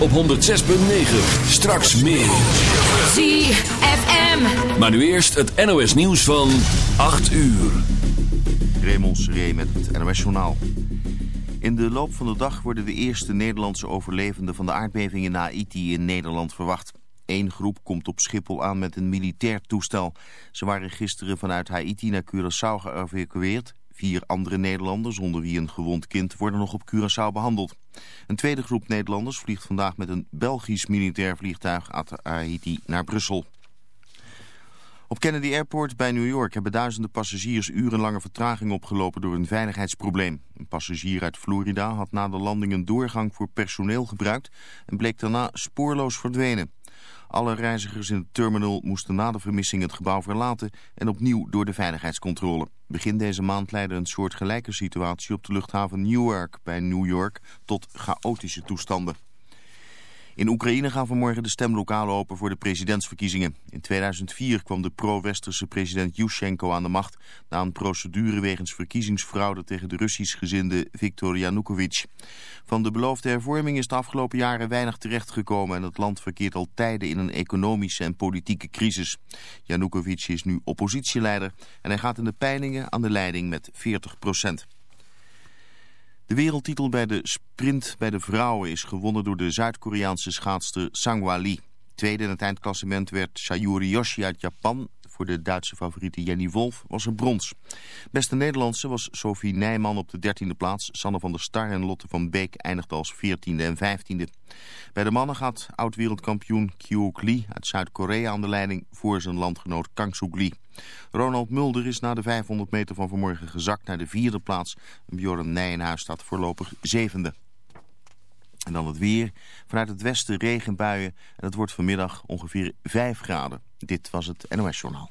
op 106.9. Straks meer. ZFM. Maar nu eerst het NOS nieuws van 8 uur. Raymond Seré met het NOS journaal. In de loop van de dag worden de eerste Nederlandse overlevenden van de aardbeving in Haiti in Nederland verwacht. Eén groep komt op Schiphol aan met een militair toestel. Ze waren gisteren vanuit Haiti naar Curaçao geëvacueerd Vier andere Nederlanders, onder wie een gewond kind, worden nog op Curaçao behandeld. Een tweede groep Nederlanders vliegt vandaag met een Belgisch militair vliegtuig uit Haiti naar Brussel. Op Kennedy Airport bij New York hebben duizenden passagiers urenlange vertraging opgelopen door een veiligheidsprobleem. Een passagier uit Florida had na de landing een doorgang voor personeel gebruikt en bleek daarna spoorloos verdwenen. Alle reizigers in het terminal moesten na de vermissing het gebouw verlaten en opnieuw door de veiligheidscontrole. Begin deze maand leidde een soortgelijke situatie op de luchthaven Newark bij New York tot chaotische toestanden. In Oekraïne gaan vanmorgen de stemlokalen open voor de presidentsverkiezingen. In 2004 kwam de pro-westerse president Yushchenko aan de macht... na een procedure wegens verkiezingsfraude tegen de Russisch gezinde Viktor Yanukovych. Van de beloofde hervorming is de afgelopen jaren weinig terechtgekomen... en het land verkeert al tijden in een economische en politieke crisis. Yanukovych is nu oppositieleider en hij gaat in de peilingen aan de leiding met 40 procent. De wereldtitel bij de sprint bij de vrouwen is gewonnen door de Zuid-Koreaanse schaatster Sangwa Lee. Tweede in het eindklassement werd Sayuri Yoshi uit Japan. Voor de Duitse favoriete Jenny Wolf was er brons. Beste Nederlandse was Sophie Nijman op de dertiende plaats. Sanne van der Star en Lotte van Beek eindigden als veertiende en vijftiende. Bij de mannen gaat oud-wereldkampioen Kyouk Lee uit Zuid-Korea aan de leiding voor zijn landgenoot Kang Soo Lee. Ronald Mulder is na de 500 meter van vanmorgen gezakt naar de vierde plaats. Bjorn Nijenhuis staat voorlopig zevende. En dan het weer. Vanuit het westen regenbuien en het wordt vanmiddag ongeveer 5 graden. Dit was het NOS Journaal.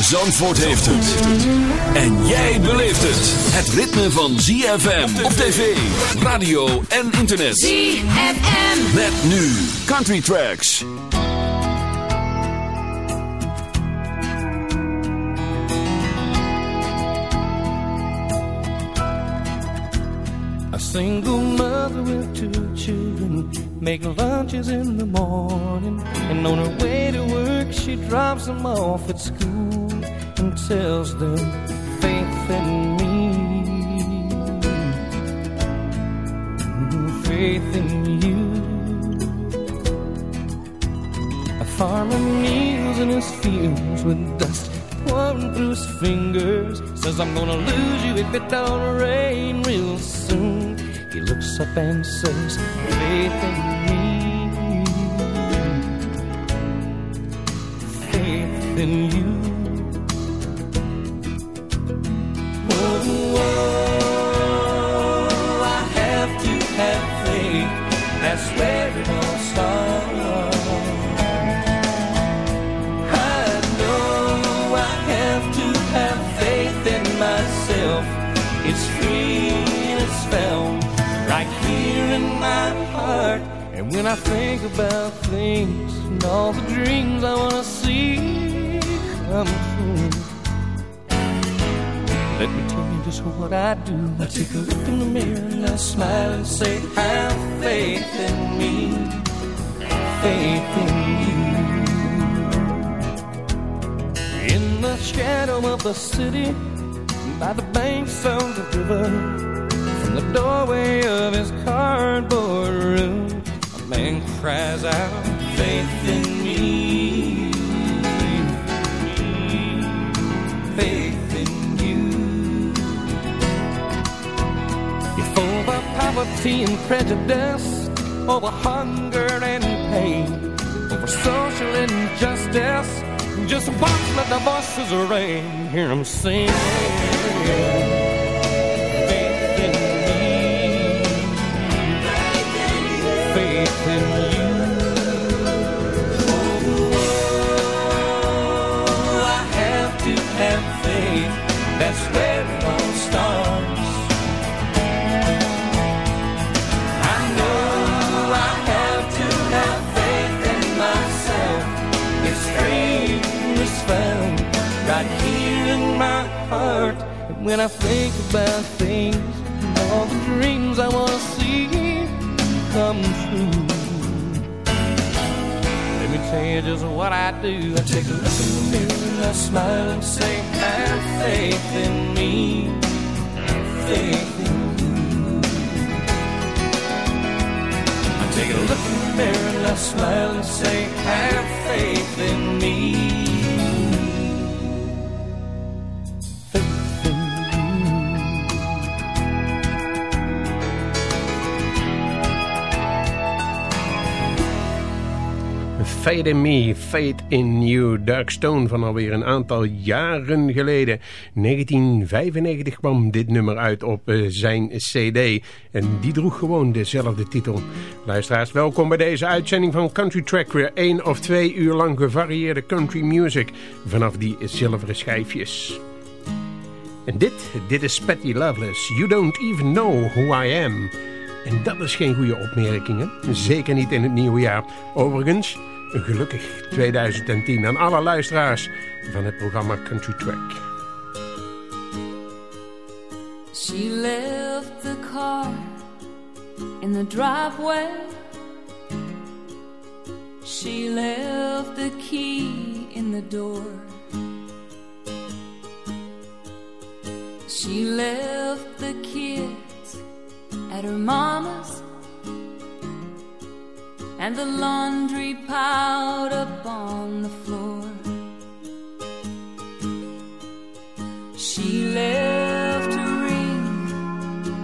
Zandvoort heeft het. En jij beleeft het. Het ritme van ZFM op tv, radio en internet. ZFM. Met nu Country Tracks. A single mother with two children make lunches in the morning. And on her way to work, she drops them off at school and tells them faith in me, mm-hmm. faith in you. A farmer kneels in his fields with dust pouring through his fingers. Says, I'm gonna lose you if it don't rain real soon. He looks up and says, faith in me, faith in you. When I think about things and all the dreams I wanna see let me tell you just what I do. I take a look in the mirror and I smile and say, Have faith in me, faith in you. In the shadow of the city, by the banks of the river, from the doorway of his cardboard room, a man cries out, Faith in poverty and prejudice, over hunger and pain, over social injustice, just watch let the voices ring, hear them sing. Faith in me, faith in you. Oh, I have to have faith. That's where When I think about things all the dreams I want to see come true. Let me tell you just what I do. I take a look in the mirror and I smile and say, Have faith in me, faith in you. I take a look in the mirror and I smile and say, Have faith in me. Fade in Me, Fade in You. Dark Stone van alweer een aantal jaren geleden. 1995 kwam dit nummer uit op eh, zijn cd. En die droeg gewoon dezelfde titel. Luisteraars, welkom bij deze uitzending van Country Track. Weer één of twee uur lang gevarieerde country music. Vanaf die zilveren schijfjes. En dit, dit is Patty Loveless. You don't even know who I am. En dat is geen goede opmerking, hè? Zeker niet in het nieuwe jaar. Overigens, gelukkig 2010 aan alle luisteraars van het programma Country Track. She left the car in the driveway. She left the key in the door. She left the kids at her mama's and the laundry piled up on the floor. She left a ring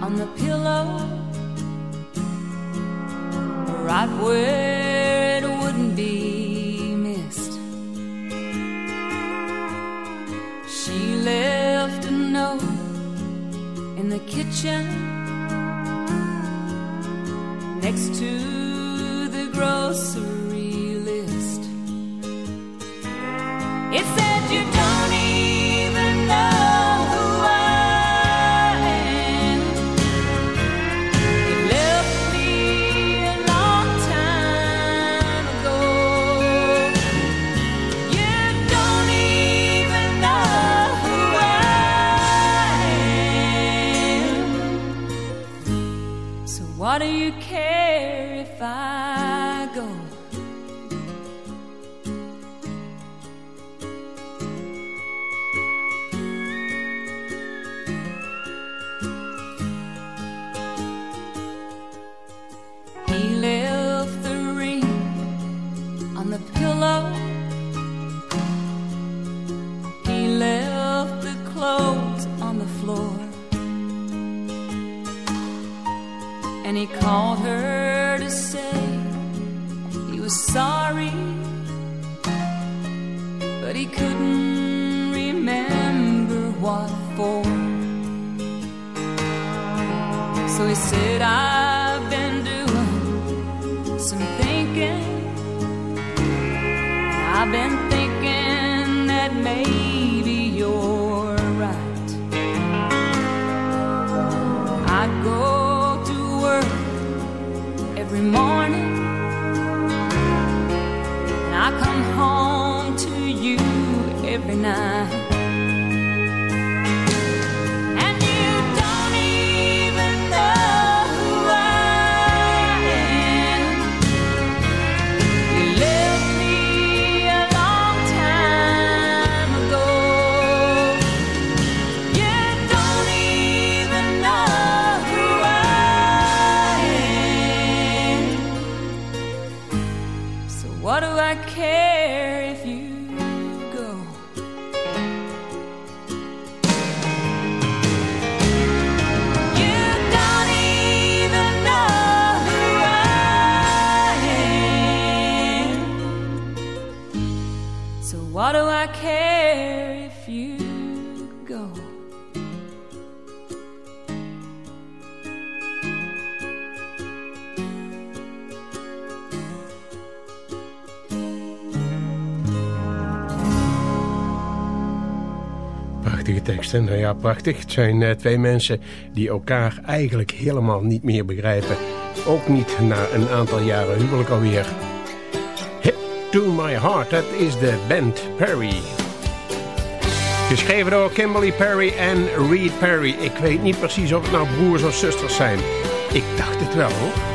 on the pillow, right where it wouldn't be missed. She left a note in the kitchen next to grocery list. It said you I care. Nou Ja, prachtig. Het zijn eh, twee mensen die elkaar eigenlijk helemaal niet meer begrijpen. Ook niet na een aantal jaren huwelijk alweer. Hip to my heart, dat is de band Perry. Geschreven door Kimberly Perry en Reed Perry. Ik weet niet precies of het nou broers of zusters zijn. Ik dacht het wel hoor.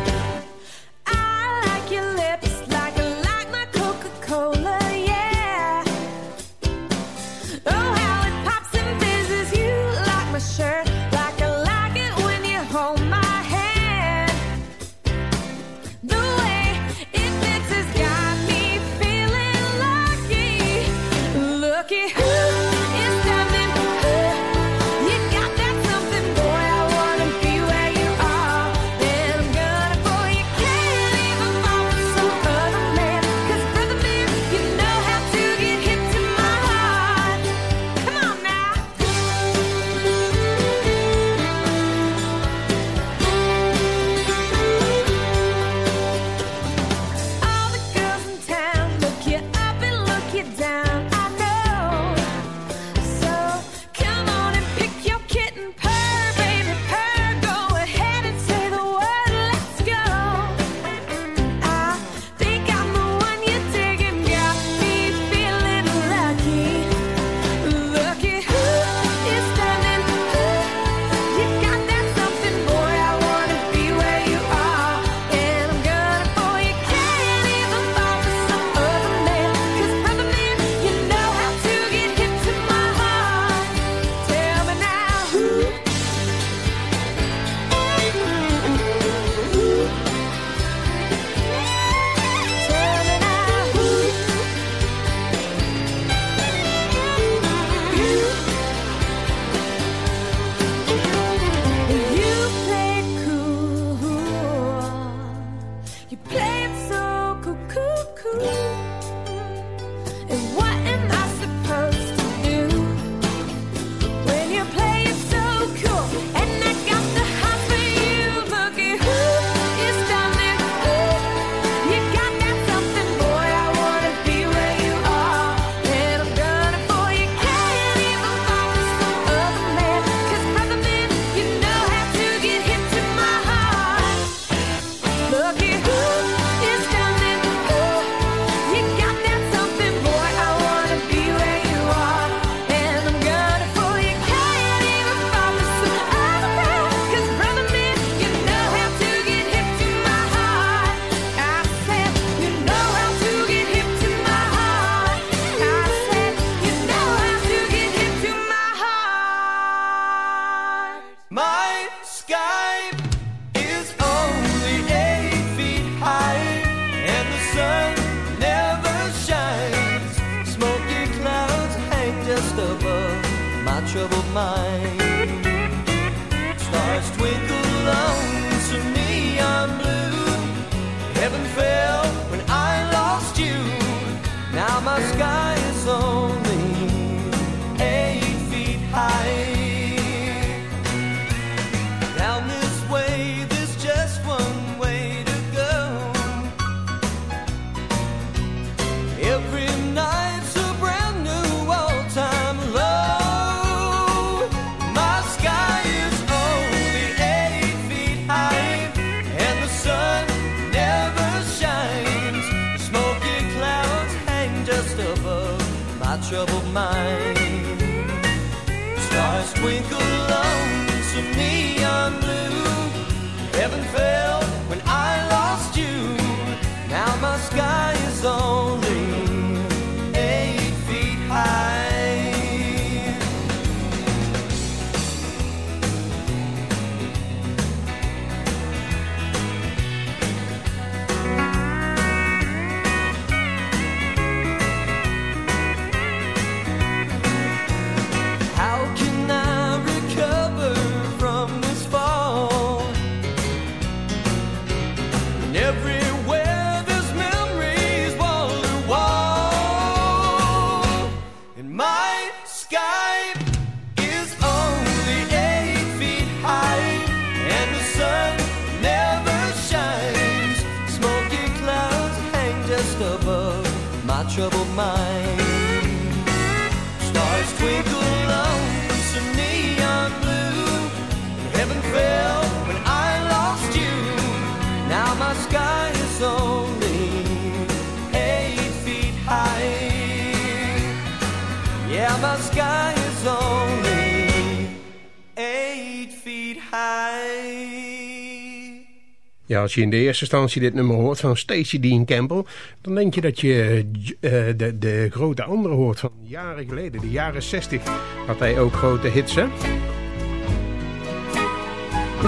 Ja, als je in de eerste instantie dit nummer hoort van Stacey Dean Campbell... dan denk je dat je eh, de, de grote andere hoort van jaren geleden. De jaren 60 had hij ook grote hits, hè?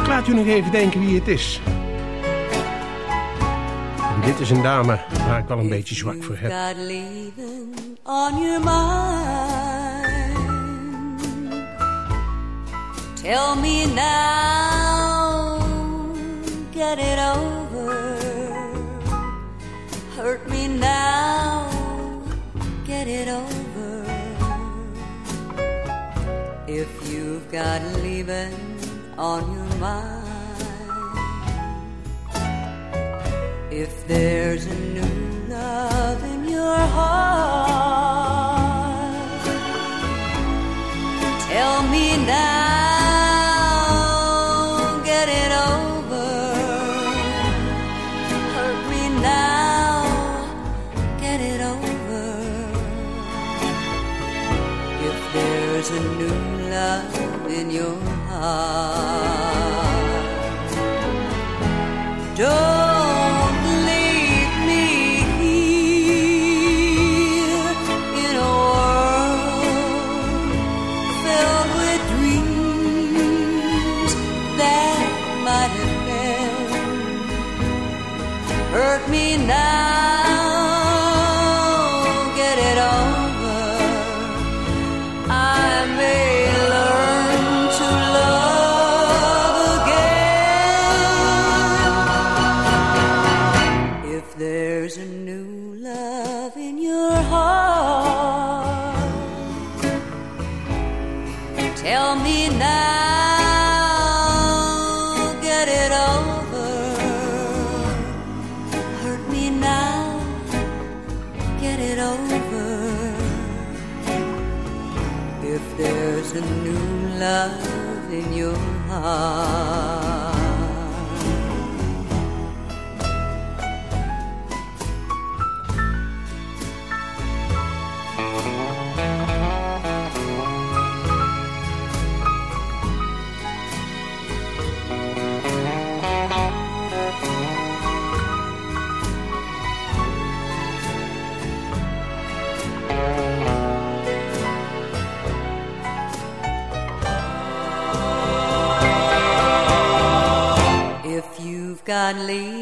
Ik laat u nog even denken wie het is. Dit is een dame waar ik wel een beetje zwak voor heb. On your mind. Tell me now, get it over. Hurt me now, get it over. If you've got leaving on your mind. If there's a new love in your heart, tell me now, Don't leave me here in a world filled with dreams that might have been. Hurt me now, leave.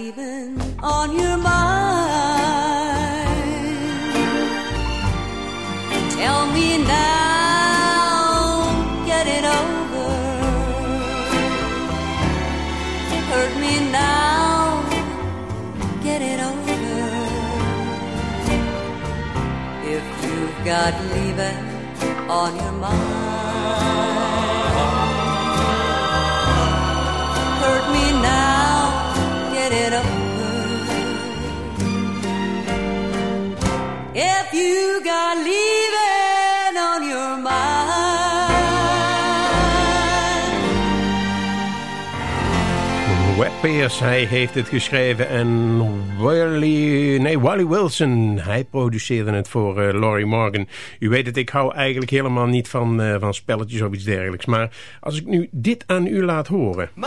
Webb hij heeft het geschreven en Wally, nee, Wally Wilson, hij produceerde het voor uh, Laurie Morgan. U weet het, ik hou eigenlijk helemaal niet van, uh, van spelletjes of iets dergelijks. Maar als ik nu dit aan u laat horen... My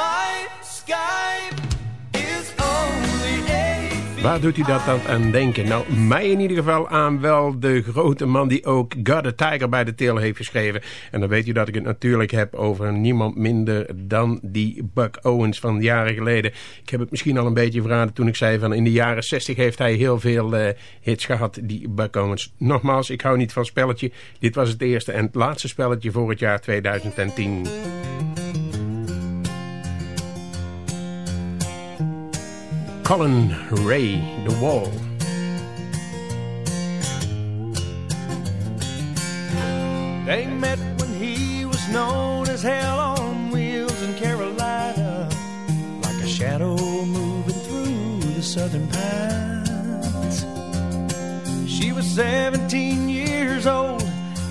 sky Waar doet u dat dan aan denken? Nou, mij in ieder geval aan wel de grote man die ook God a Tiger bij de tail heeft geschreven. En dan weet u dat ik het natuurlijk heb over niemand minder dan die Buck Owens van jaren geleden. Ik heb het misschien al een beetje verraden toen ik zei van in de jaren 60 heeft hij heel veel uh, hits gehad, die Buck Owens. Nogmaals, ik hou niet van spelletje. Dit was het eerste en het laatste spelletje voor het jaar 2010. Colin Ray, The Wall. They met when he was known as Hell on Wheels in Carolina, like a shadow moving through the southern pines. She was 17 years old.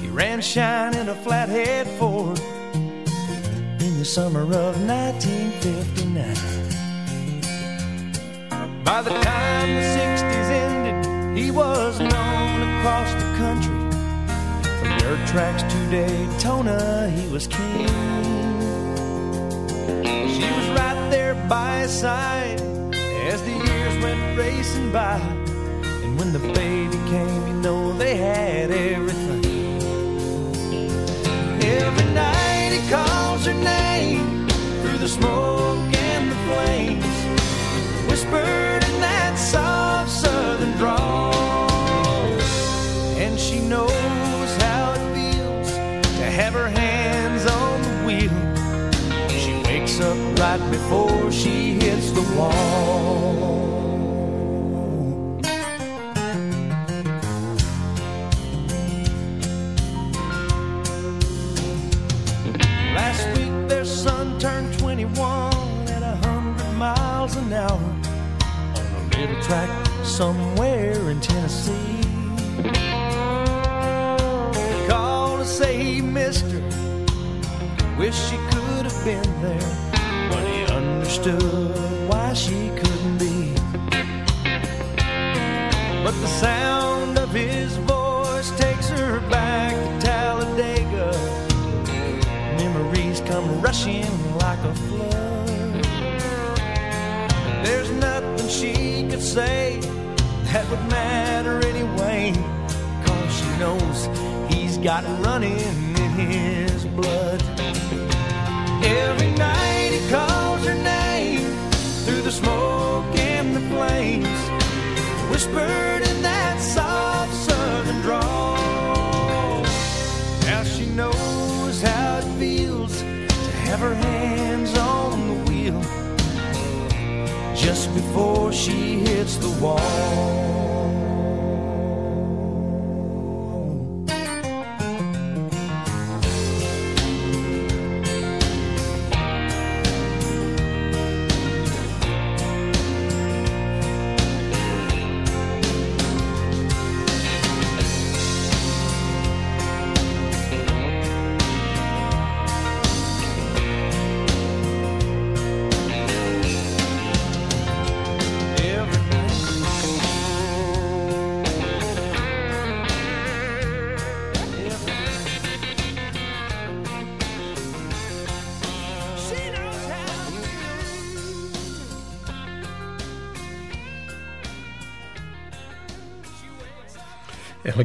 He ran shine in a flathead Ford in the summer of 1959. By the time the 60s ended, he was known across the country. From dirt tracks to Daytona, he was king. She was right there by his side as the years went racing by. And when the baby came, you know they had everything. Every night he calls her name through the smoke Up right before she hits the wall. Last week their son turned 21 at a hundred miles an hour on a little track somewhere in Tennessee. To say her, wish she could have been there, understood why she couldn't be. But the sound of his voice takes her back to Talladega. Memories come rushing like a flood. There's nothing she could say that would matter anyway. Cause she knows he's got running in his blood. Every night he calls Whispered in that soft southern drawl. Now she knows how it feels to have her hands on the wheel just before she hits the wall.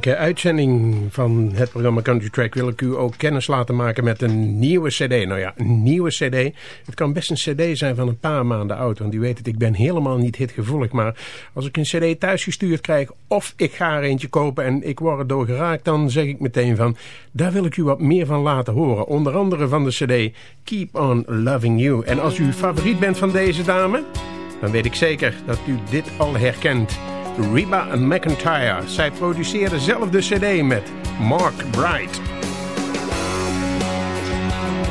Uitzending van het programma Country Track wil ik u ook kennis laten maken met een nieuwe cd. Nou ja, een nieuwe cd. Het kan best een cd zijn van een paar maanden oud. Want u weet het, ik ben helemaal niet hitgevoelig. Maar als ik een cd thuisgestuurd krijg of ik ga er eentje kopen en ik word erdoor geraakt... dan zeg ik meteen van, daar wil ik u wat meer van laten horen. Onder andere van de cd Keep On Loving You. En als u favoriet bent van deze dame, dan weet ik zeker dat u dit al herkent. Reba McIntyre. Zij produceerde zelf de cd met Mark Bright.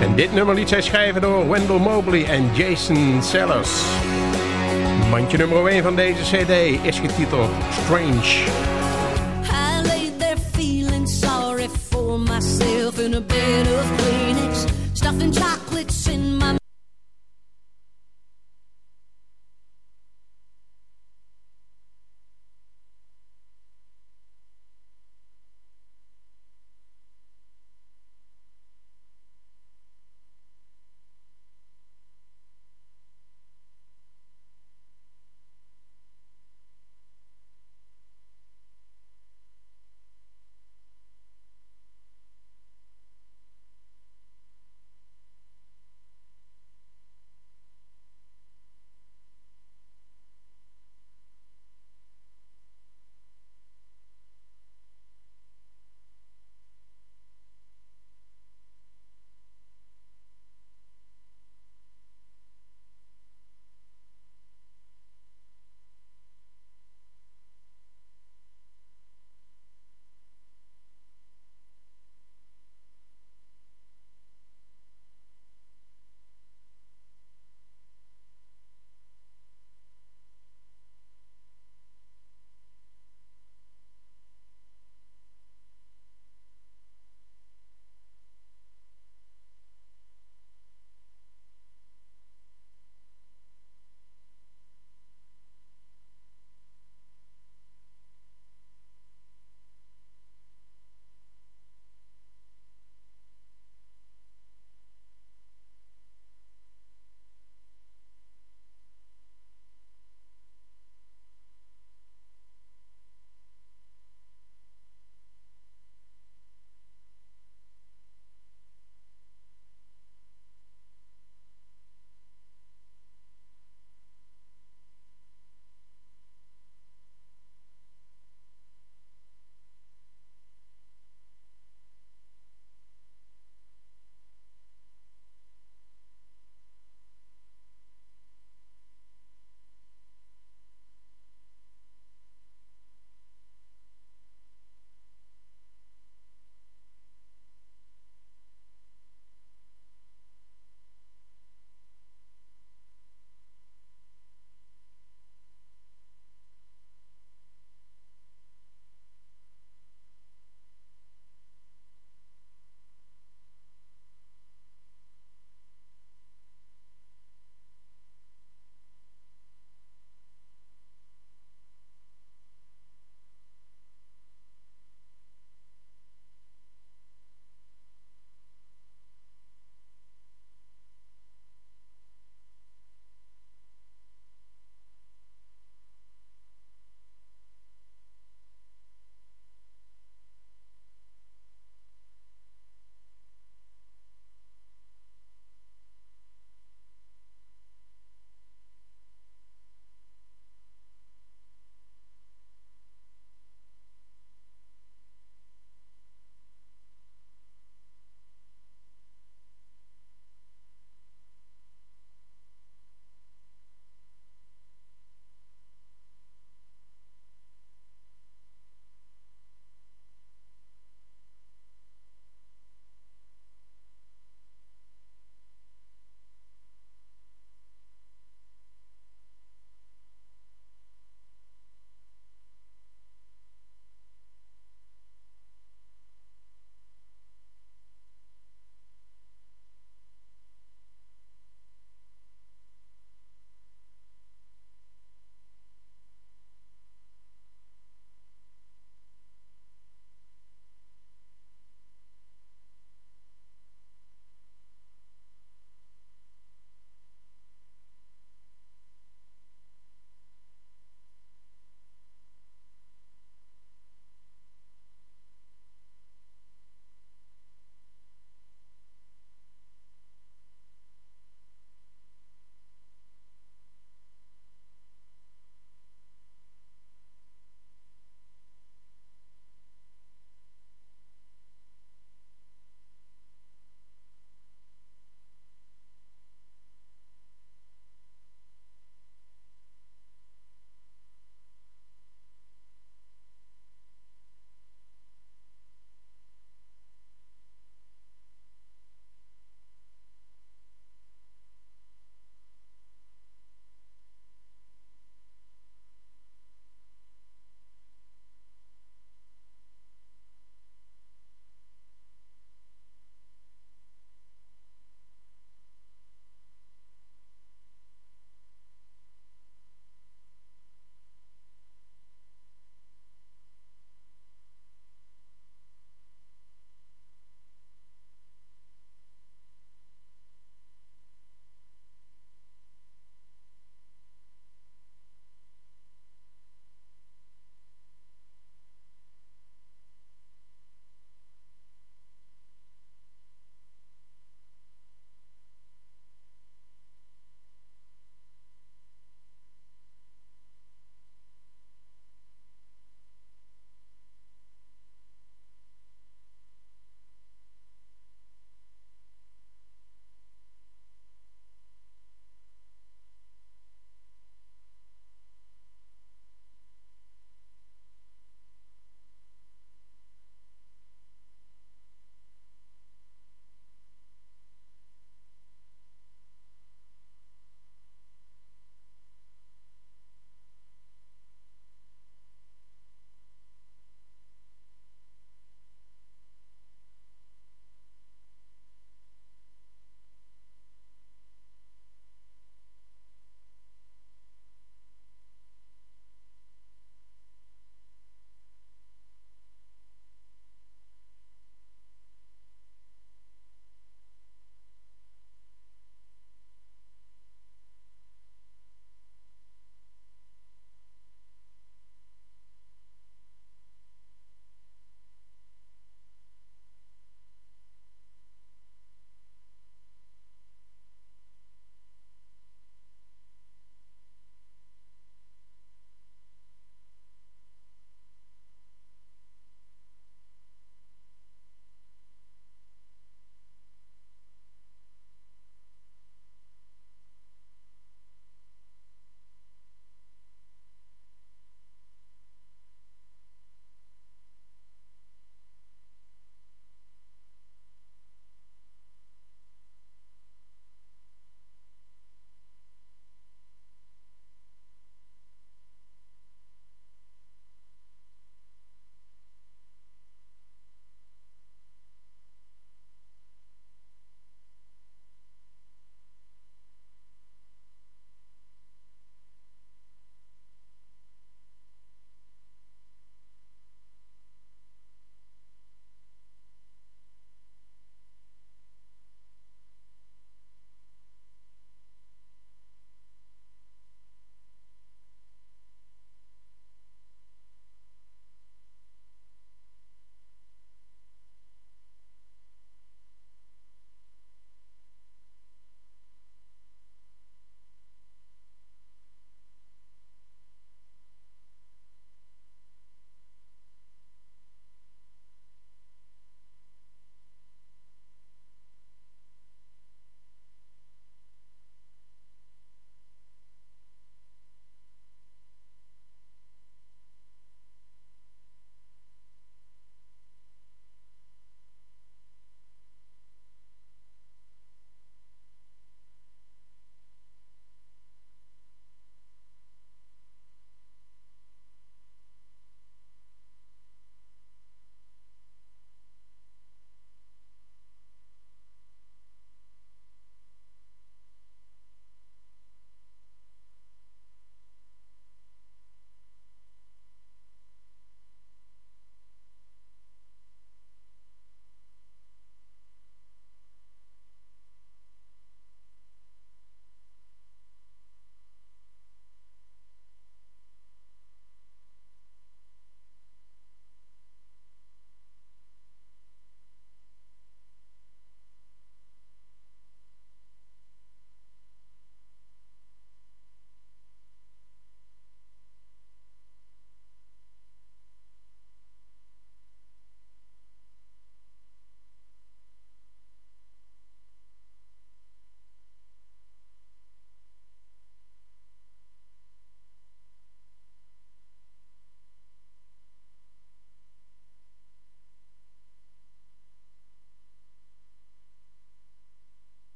En dit nummer liet zij schrijven door Wendell Mobley en Jason Sellers. Mandje nummer 1 van deze cd is getiteld Strange. I feeling sorry for myself in a bed of Kleenex, stuffing chocolate